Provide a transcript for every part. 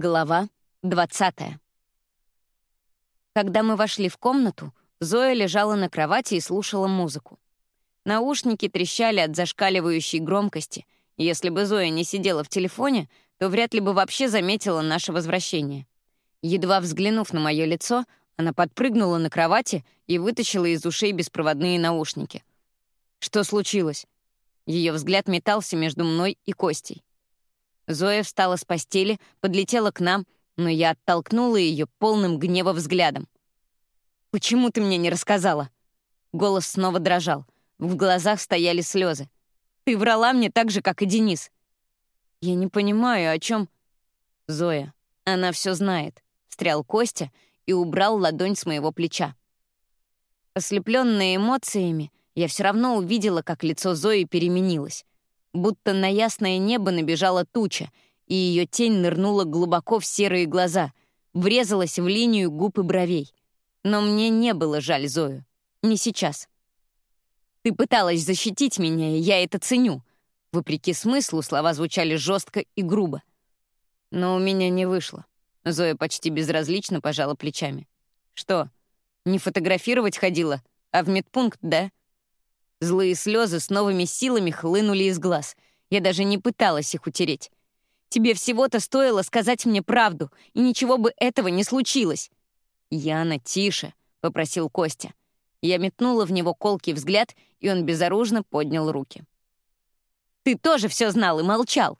Глава 20. Когда мы вошли в комнату, Зоя лежала на кровати и слушала музыку. Наушники трещали от зашкаливающей громкости. Если бы Зоя не сидела в телефоне, то вряд ли бы вообще заметила наше возвращение. Едва взглянув на мое лицо, она подпрыгнула на кровати и вытащила из ушей беспроводные наушники. Что случилось? Ее взгляд метался между мной и Костей. Зоя встала с постели, подлетела к нам, но я оттолкнула ее полным гнева взглядом. «Почему ты мне не рассказала?» Голос снова дрожал. В глазах стояли слезы. «Ты врала мне так же, как и Денис». «Я не понимаю, о чем...» «Зоя, она все знает», — встрял Костя и убрал ладонь с моего плеча. Ослепленная эмоциями, я все равно увидела, как лицо Зои переменилось будто на ясное небо набежала туча, и ее тень нырнула глубоко в серые глаза, врезалась в линию губ и бровей. Но мне не было жаль Зою. Не сейчас. «Ты пыталась защитить меня, и я это ценю». Вопреки смыслу слова звучали жестко и грубо. Но у меня не вышло. Зоя почти безразлично пожала плечами. «Что, не фотографировать ходила, а в медпункт, да?» Злые слезы с новыми силами хлынули из глаз. Я даже не пыталась их утереть. Тебе всего-то стоило сказать мне правду, и ничего бы этого не случилось. «Яна, тише», — попросил Костя. Я метнула в него колкий взгляд, и он безоружно поднял руки. «Ты тоже все знал и молчал!»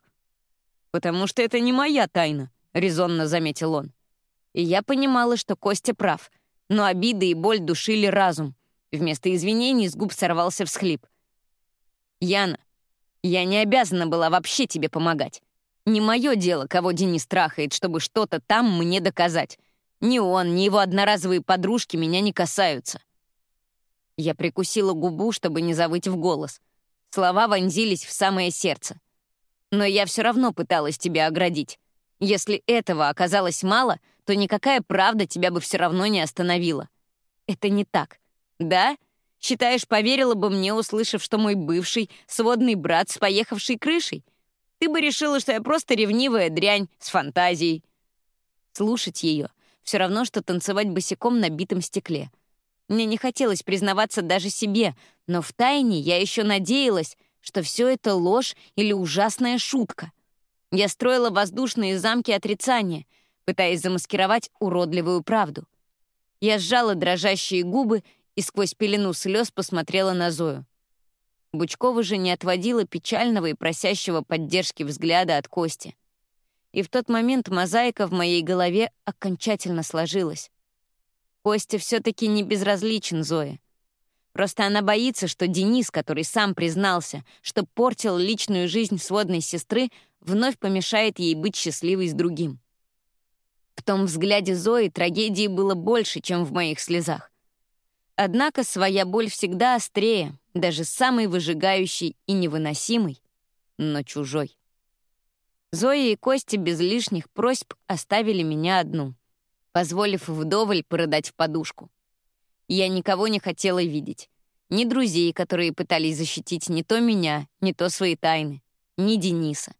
«Потому что это не моя тайна», — резонно заметил он. И я понимала, что Костя прав, но обиды и боль душили разум. Вместо извинений с губ сорвался всхлип. «Яна, я не обязана была вообще тебе помогать. Не мое дело, кого Денис трахает, чтобы что-то там мне доказать. Ни он, ни его одноразовые подружки меня не касаются». Я прикусила губу, чтобы не завыть в голос. Слова вонзились в самое сердце. Но я все равно пыталась тебя оградить. Если этого оказалось мало, то никакая правда тебя бы все равно не остановила. Это не так. «Да? Считаешь, поверила бы мне, услышав, что мой бывший сводный брат с поехавшей крышей? Ты бы решила, что я просто ревнивая дрянь с фантазией». Слушать ее — все равно, что танцевать босиком на битом стекле. Мне не хотелось признаваться даже себе, но втайне я еще надеялась, что все это ложь или ужасная шутка. Я строила воздушные замки отрицания, пытаясь замаскировать уродливую правду. Я сжала дрожащие губы и сквозь пелену слез посмотрела на Зою. Бучкова же не отводила печального и просящего поддержки взгляда от Кости. И в тот момент мозаика в моей голове окончательно сложилась. Костя все таки не безразличен Зое. Просто она боится, что Денис, который сам признался, что портил личную жизнь сводной сестры, вновь помешает ей быть счастливой с другим. В том взгляде Зои трагедии было больше, чем в моих слезах. Однако своя боль всегда острее, даже самый выжигающий и невыносимый, но чужой. Зоя и Костя без лишних просьб оставили меня одну, позволив вдоволь продать в подушку. Я никого не хотела видеть. Ни друзей, которые пытались защитить не то меня, не то свои тайны, ни Дениса.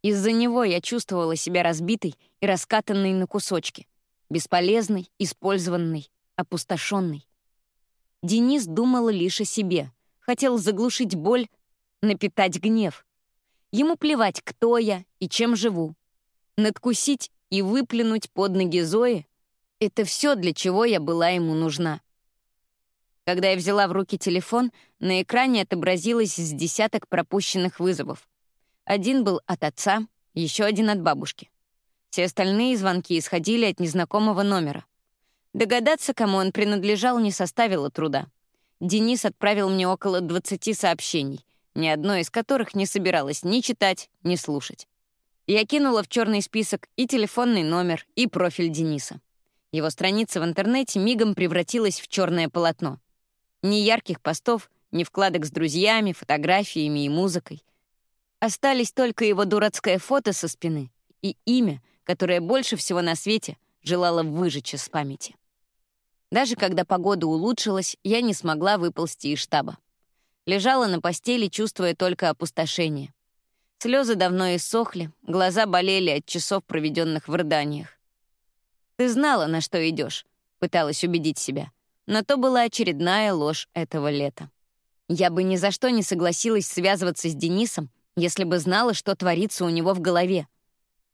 Из-за него я чувствовала себя разбитой и раскатанной на кусочки, бесполезной, использованной, опустошенной. Денис думал лишь о себе. Хотел заглушить боль, напитать гнев. Ему плевать, кто я и чем живу. Надкусить и выплюнуть под ноги Зои — это все, для чего я была ему нужна. Когда я взяла в руки телефон, на экране отобразилось с десяток пропущенных вызовов. Один был от отца, еще один от бабушки. Все остальные звонки исходили от незнакомого номера. Догадаться, кому он принадлежал, не составило труда. Денис отправил мне около 20 сообщений, ни одно из которых не собиралась ни читать, ни слушать. Я кинула в черный список и телефонный номер, и профиль Дениса. Его страница в интернете мигом превратилась в черное полотно. Ни ярких постов, ни вкладок с друзьями, фотографиями и музыкой. Остались только его дурацкое фото со спины и имя, которое больше всего на свете желала выжечь из памяти. Даже когда погода улучшилась, я не смогла выползти из штаба. Лежала на постели, чувствуя только опустошение. Слезы давно иссохли, глаза болели от часов, проведенных в рыданиях. «Ты знала, на что идешь», — пыталась убедить себя. Но то была очередная ложь этого лета. Я бы ни за что не согласилась связываться с Денисом, если бы знала, что творится у него в голове.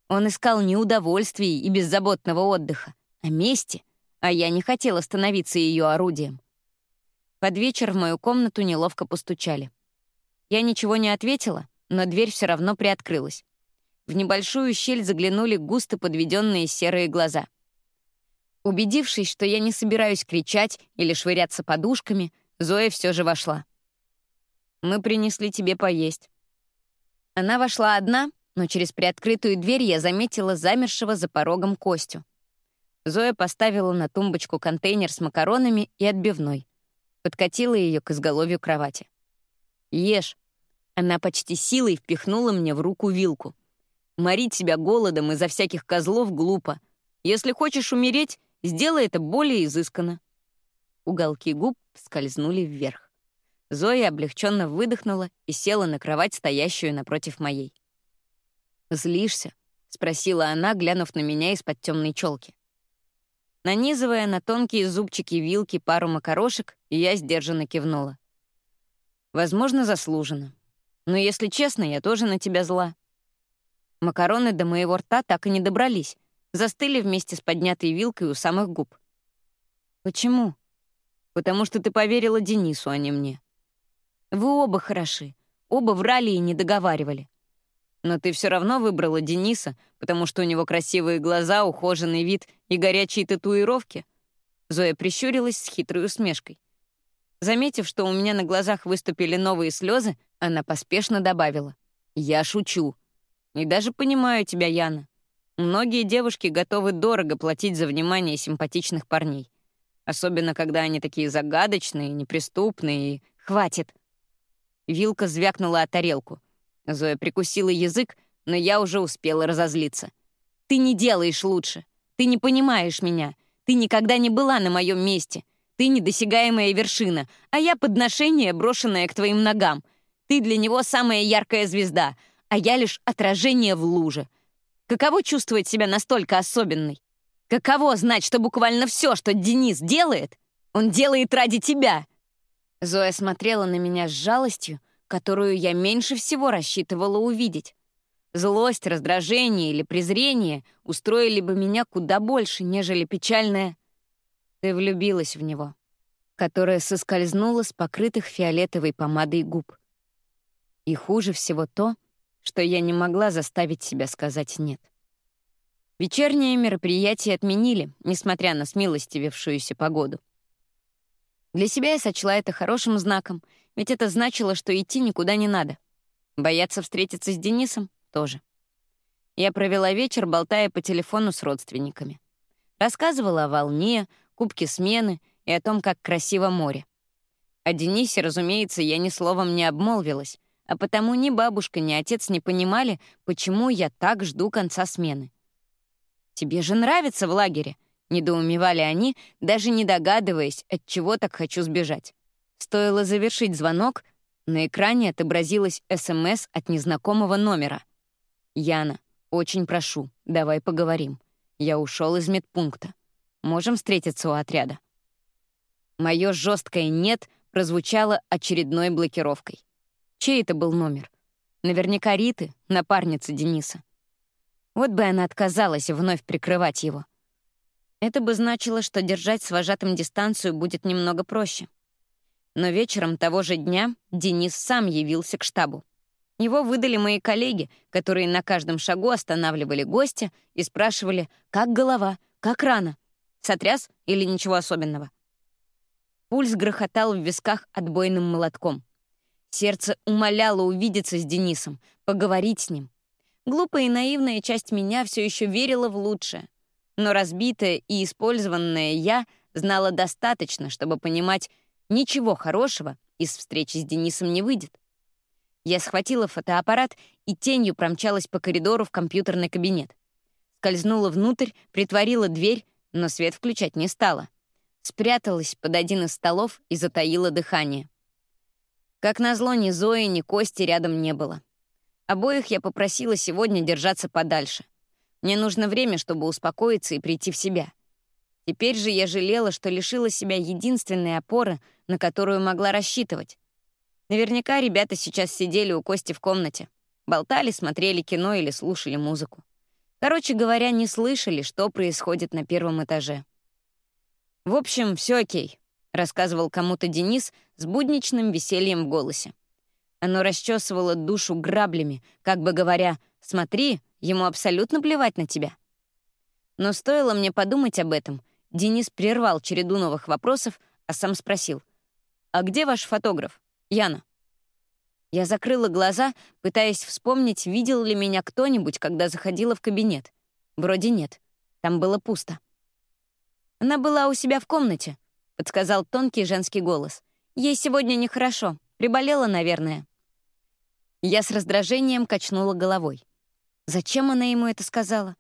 Он искал не удовольствий и беззаботного отдыха, а мести, а я не хотела становиться ее орудием. Под вечер в мою комнату неловко постучали. Я ничего не ответила, но дверь все равно приоткрылась. В небольшую щель заглянули густо подведенные серые глаза. Убедившись, что я не собираюсь кричать или швыряться подушками, Зоя все же вошла. «Мы принесли тебе поесть». Она вошла одна, но через приоткрытую дверь я заметила замершего за порогом Костю. Зоя поставила на тумбочку контейнер с макаронами и отбивной. Подкатила ее к изголовью кровати. «Ешь», она почти силой впихнула мне в руку вилку. Морить себя голодом из-за всяких козлов глупо. Если хочешь умереть, сделай это более изысканно. Уголки губ скользнули вверх. Зоя облегченно выдохнула и села на кровать, стоящую напротив моей. «Злишься?» — спросила она, глянув на меня из-под темной челки. Нанизывая на тонкие зубчики вилки пару макарошек, я сдержанно кивнула. Возможно, заслуженно. Но, если честно, я тоже на тебя зла. Макароны до моего рта так и не добрались, застыли вместе с поднятой вилкой у самых губ. Почему? Потому что ты поверила Денису, а не мне. Вы оба хороши, оба врали и не договаривали. Но ты все равно выбрала Дениса, потому что у него красивые глаза, ухоженный вид и горячие татуировки. Зоя прищурилась с хитрой усмешкой. Заметив, что у меня на глазах выступили новые слезы, она поспешно добавила. «Я шучу. И даже понимаю тебя, Яна. Многие девушки готовы дорого платить за внимание симпатичных парней. Особенно, когда они такие загадочные, неприступные и... Хватит!» Вилка звякнула о тарелку. Зоя прикусила язык, но я уже успела разозлиться. «Ты не делаешь лучше. Ты не понимаешь меня. Ты никогда не была на моем месте. Ты недосягаемая вершина, а я подношение, брошенное к твоим ногам. Ты для него самая яркая звезда, а я лишь отражение в луже. Каково чувствовать себя настолько особенной? Каково знать, что буквально все, что Денис делает, он делает ради тебя?» Зоя смотрела на меня с жалостью, которую я меньше всего рассчитывала увидеть. Злость, раздражение или презрение устроили бы меня куда больше, нежели печальное «Ты влюбилась в него», которая соскользнула с покрытых фиолетовой помадой губ. И хуже всего то, что я не могла заставить себя сказать «нет». Вечернее мероприятие отменили, несмотря на смилостивившуюся погоду. Для себя я сочла это хорошим знаком, ведь это значило, что идти никуда не надо. Бояться встретиться с Денисом — тоже. Я провела вечер, болтая по телефону с родственниками. Рассказывала о волне, кубке смены и о том, как красиво море. О Денисе, разумеется, я ни словом не обмолвилась, а потому ни бабушка, ни отец не понимали, почему я так жду конца смены. «Тебе же нравится в лагере», — недоумевали они, даже не догадываясь, от чего так хочу сбежать. Стоило завершить звонок, на экране отобразилась СМС от незнакомого номера. «Яна, очень прошу, давай поговорим. Я ушел из медпункта. Можем встретиться у отряда?» Мое жесткое «нет» прозвучало очередной блокировкой. Чей это был номер? Наверняка Риты, напарницы Дениса. Вот бы она отказалась вновь прикрывать его. Это бы значило, что держать с вожатым дистанцию будет немного проще. Но вечером того же дня Денис сам явился к штабу. Его выдали мои коллеги, которые на каждом шагу останавливали гостя и спрашивали, как голова, как рана. Сотряс или ничего особенного? Пульс грохотал в висках отбойным молотком. Сердце умоляло увидеться с Денисом, поговорить с ним. Глупая и наивная часть меня все еще верила в лучшее. Но разбитая и использованная я знала достаточно, чтобы понимать, ничего хорошего из встречи с Денисом не выйдет. Я схватила фотоаппарат и тенью промчалась по коридору в компьютерный кабинет. Скользнула внутрь, притворила дверь, но свет включать не стала. Спряталась под один из столов и затаила дыхание. Как назло, ни Зои, ни Кости рядом не было. Обоих я попросила сегодня держаться подальше. Мне нужно время, чтобы успокоиться и прийти в себя. Теперь же я жалела, что лишила себя единственной опоры, на которую могла рассчитывать. Наверняка ребята сейчас сидели у Кости в комнате. Болтали, смотрели кино или слушали музыку. Короче говоря, не слышали, что происходит на первом этаже. «В общем, все окей», — рассказывал кому-то Денис с будничным весельем в голосе. Оно расчесывало душу граблями, как бы говоря, «Смотри, ему абсолютно плевать на тебя». Но стоило мне подумать об этом, Денис прервал череду новых вопросов, а сам спросил, «А где ваш фотограф, Яна?» Я закрыла глаза, пытаясь вспомнить, видел ли меня кто-нибудь, когда заходила в кабинет. Вроде нет. Там было пусто. «Она была у себя в комнате», — подсказал тонкий женский голос. «Ей сегодня нехорошо. Приболела, наверное». Я с раздражением качнула головой. Зачем она ему это сказала?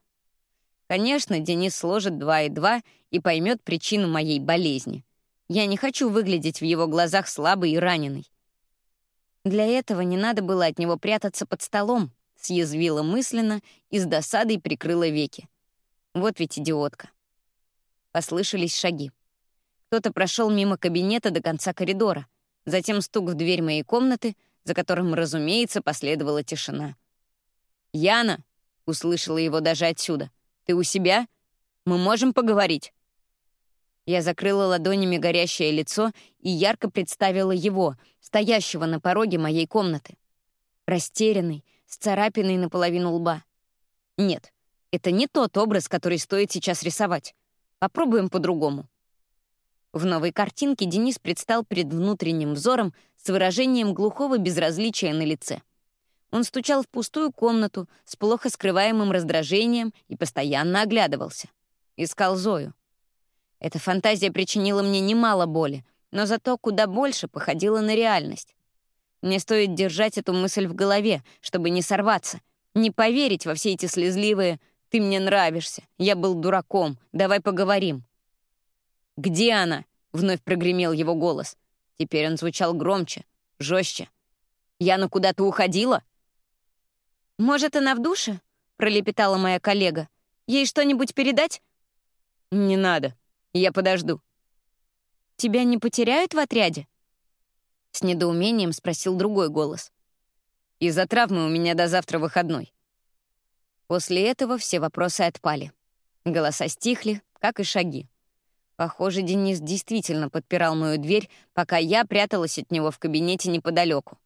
Конечно, Денис сложит два и два и поймет причину моей болезни. Я не хочу выглядеть в его глазах слабой и раненой. Для этого не надо было от него прятаться под столом, съязвила мысленно и с досадой прикрыла веки. Вот ведь идиотка. Послышались шаги. Кто-то прошел мимо кабинета до конца коридора, затем стук в дверь моей комнаты, за которым, разумеется, последовала тишина. «Яна!» — услышала его даже отсюда. «Ты у себя? Мы можем поговорить?» Я закрыла ладонями горящее лицо и ярко представила его, стоящего на пороге моей комнаты. Растерянный, с царапиной наполовину лба. Нет, это не тот образ, который стоит сейчас рисовать. Попробуем по-другому. В новой картинке Денис предстал перед внутренним взором с выражением глухого безразличия на лице. Он стучал в пустую комнату с плохо скрываемым раздражением и постоянно оглядывался. Искал Зою. Эта фантазия причинила мне немало боли, но зато куда больше походила на реальность. Мне стоит держать эту мысль в голове, чтобы не сорваться, не поверить во все эти слезливые «ты мне нравишься», «я был дураком», «давай поговорим». «Где она?» — вновь прогремел его голос. Теперь он звучал громче, жестче. «Яна куда-то уходила?» «Может, она в душе?» — пролепетала моя коллега. «Ей что-нибудь передать?» «Не надо», я подожду». «Тебя не потеряют в отряде?» С недоумением спросил другой голос. «Из-за травмы у меня до завтра выходной». После этого все вопросы отпали. Голоса стихли, как и шаги. Похоже, Денис действительно подпирал мою дверь, пока я пряталась от него в кабинете неподалеку.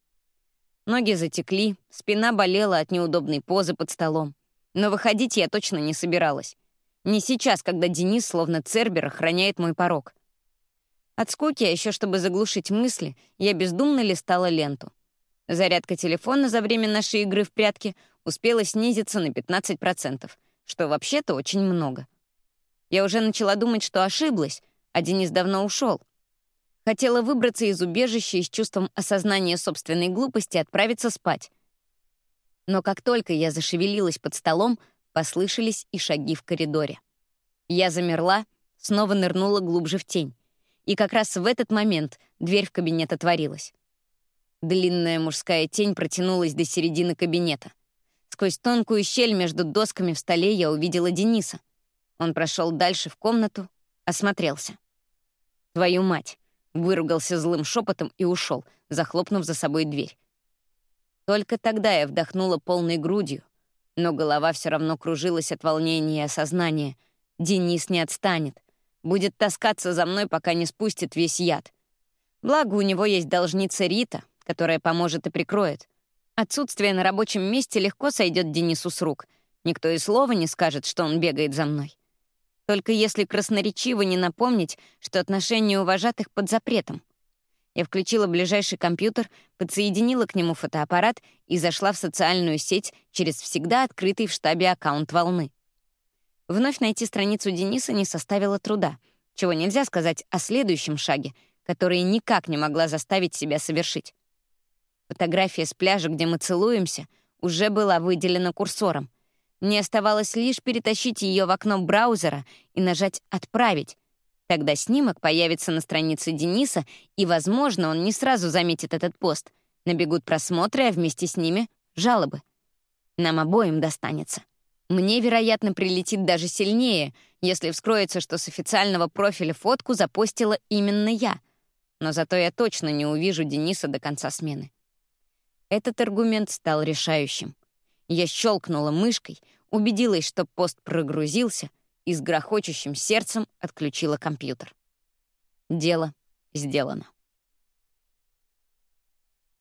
Ноги затекли, спина болела от неудобной позы под столом. Но выходить я точно не собиралась. Не сейчас, когда Денис, словно Цербер, охраняет мой порог. От скуки, а еще чтобы заглушить мысли, я бездумно листала ленту. Зарядка телефона за время нашей игры в прятки успела снизиться на 15%, что вообще-то очень много. Я уже начала думать, что ошиблась, а Денис давно ушел. Хотела выбраться из убежища и с чувством осознания собственной глупости отправиться спать. Но как только я зашевелилась под столом, Послышались и шаги в коридоре. Я замерла, снова нырнула глубже в тень. И как раз в этот момент дверь в кабинет отворилась. Длинная мужская тень протянулась до середины кабинета. Сквозь тонкую щель между досками в столе я увидела Дениса. Он прошел дальше в комнату, осмотрелся. «Твою мать!» — выругался злым шепотом и ушел, захлопнув за собой дверь. Только тогда я вдохнула полной грудью, но голова все равно кружилась от волнения и осознания. Денис не отстанет. Будет таскаться за мной, пока не спустит весь яд. Благо, у него есть должница Рита, которая поможет и прикроет. Отсутствие на рабочем месте легко сойдет Денису с рук. Никто и слова не скажет, что он бегает за мной. Только если красноречиво не напомнить, что отношения у вожатых под запретом. Я включила ближайший компьютер, подсоединила к нему фотоаппарат и зашла в социальную сеть через всегда открытый в штабе аккаунт «Волны». Вновь найти страницу Дениса не составило труда, чего нельзя сказать о следующем шаге, который никак не могла заставить себя совершить. Фотография с пляжа, где мы целуемся, уже была выделена курсором. Мне оставалось лишь перетащить ее в окно браузера и нажать «Отправить», Тогда снимок появится на странице Дениса, и, возможно, он не сразу заметит этот пост. Набегут просмотры, а вместе с ними — жалобы. Нам обоим достанется. Мне, вероятно, прилетит даже сильнее, если вскроется, что с официального профиля фотку запостила именно я. Но зато я точно не увижу Дениса до конца смены. Этот аргумент стал решающим. Я щелкнула мышкой, убедилась, что пост прогрузился, и с грохочущим сердцем отключила компьютер. Дело сделано.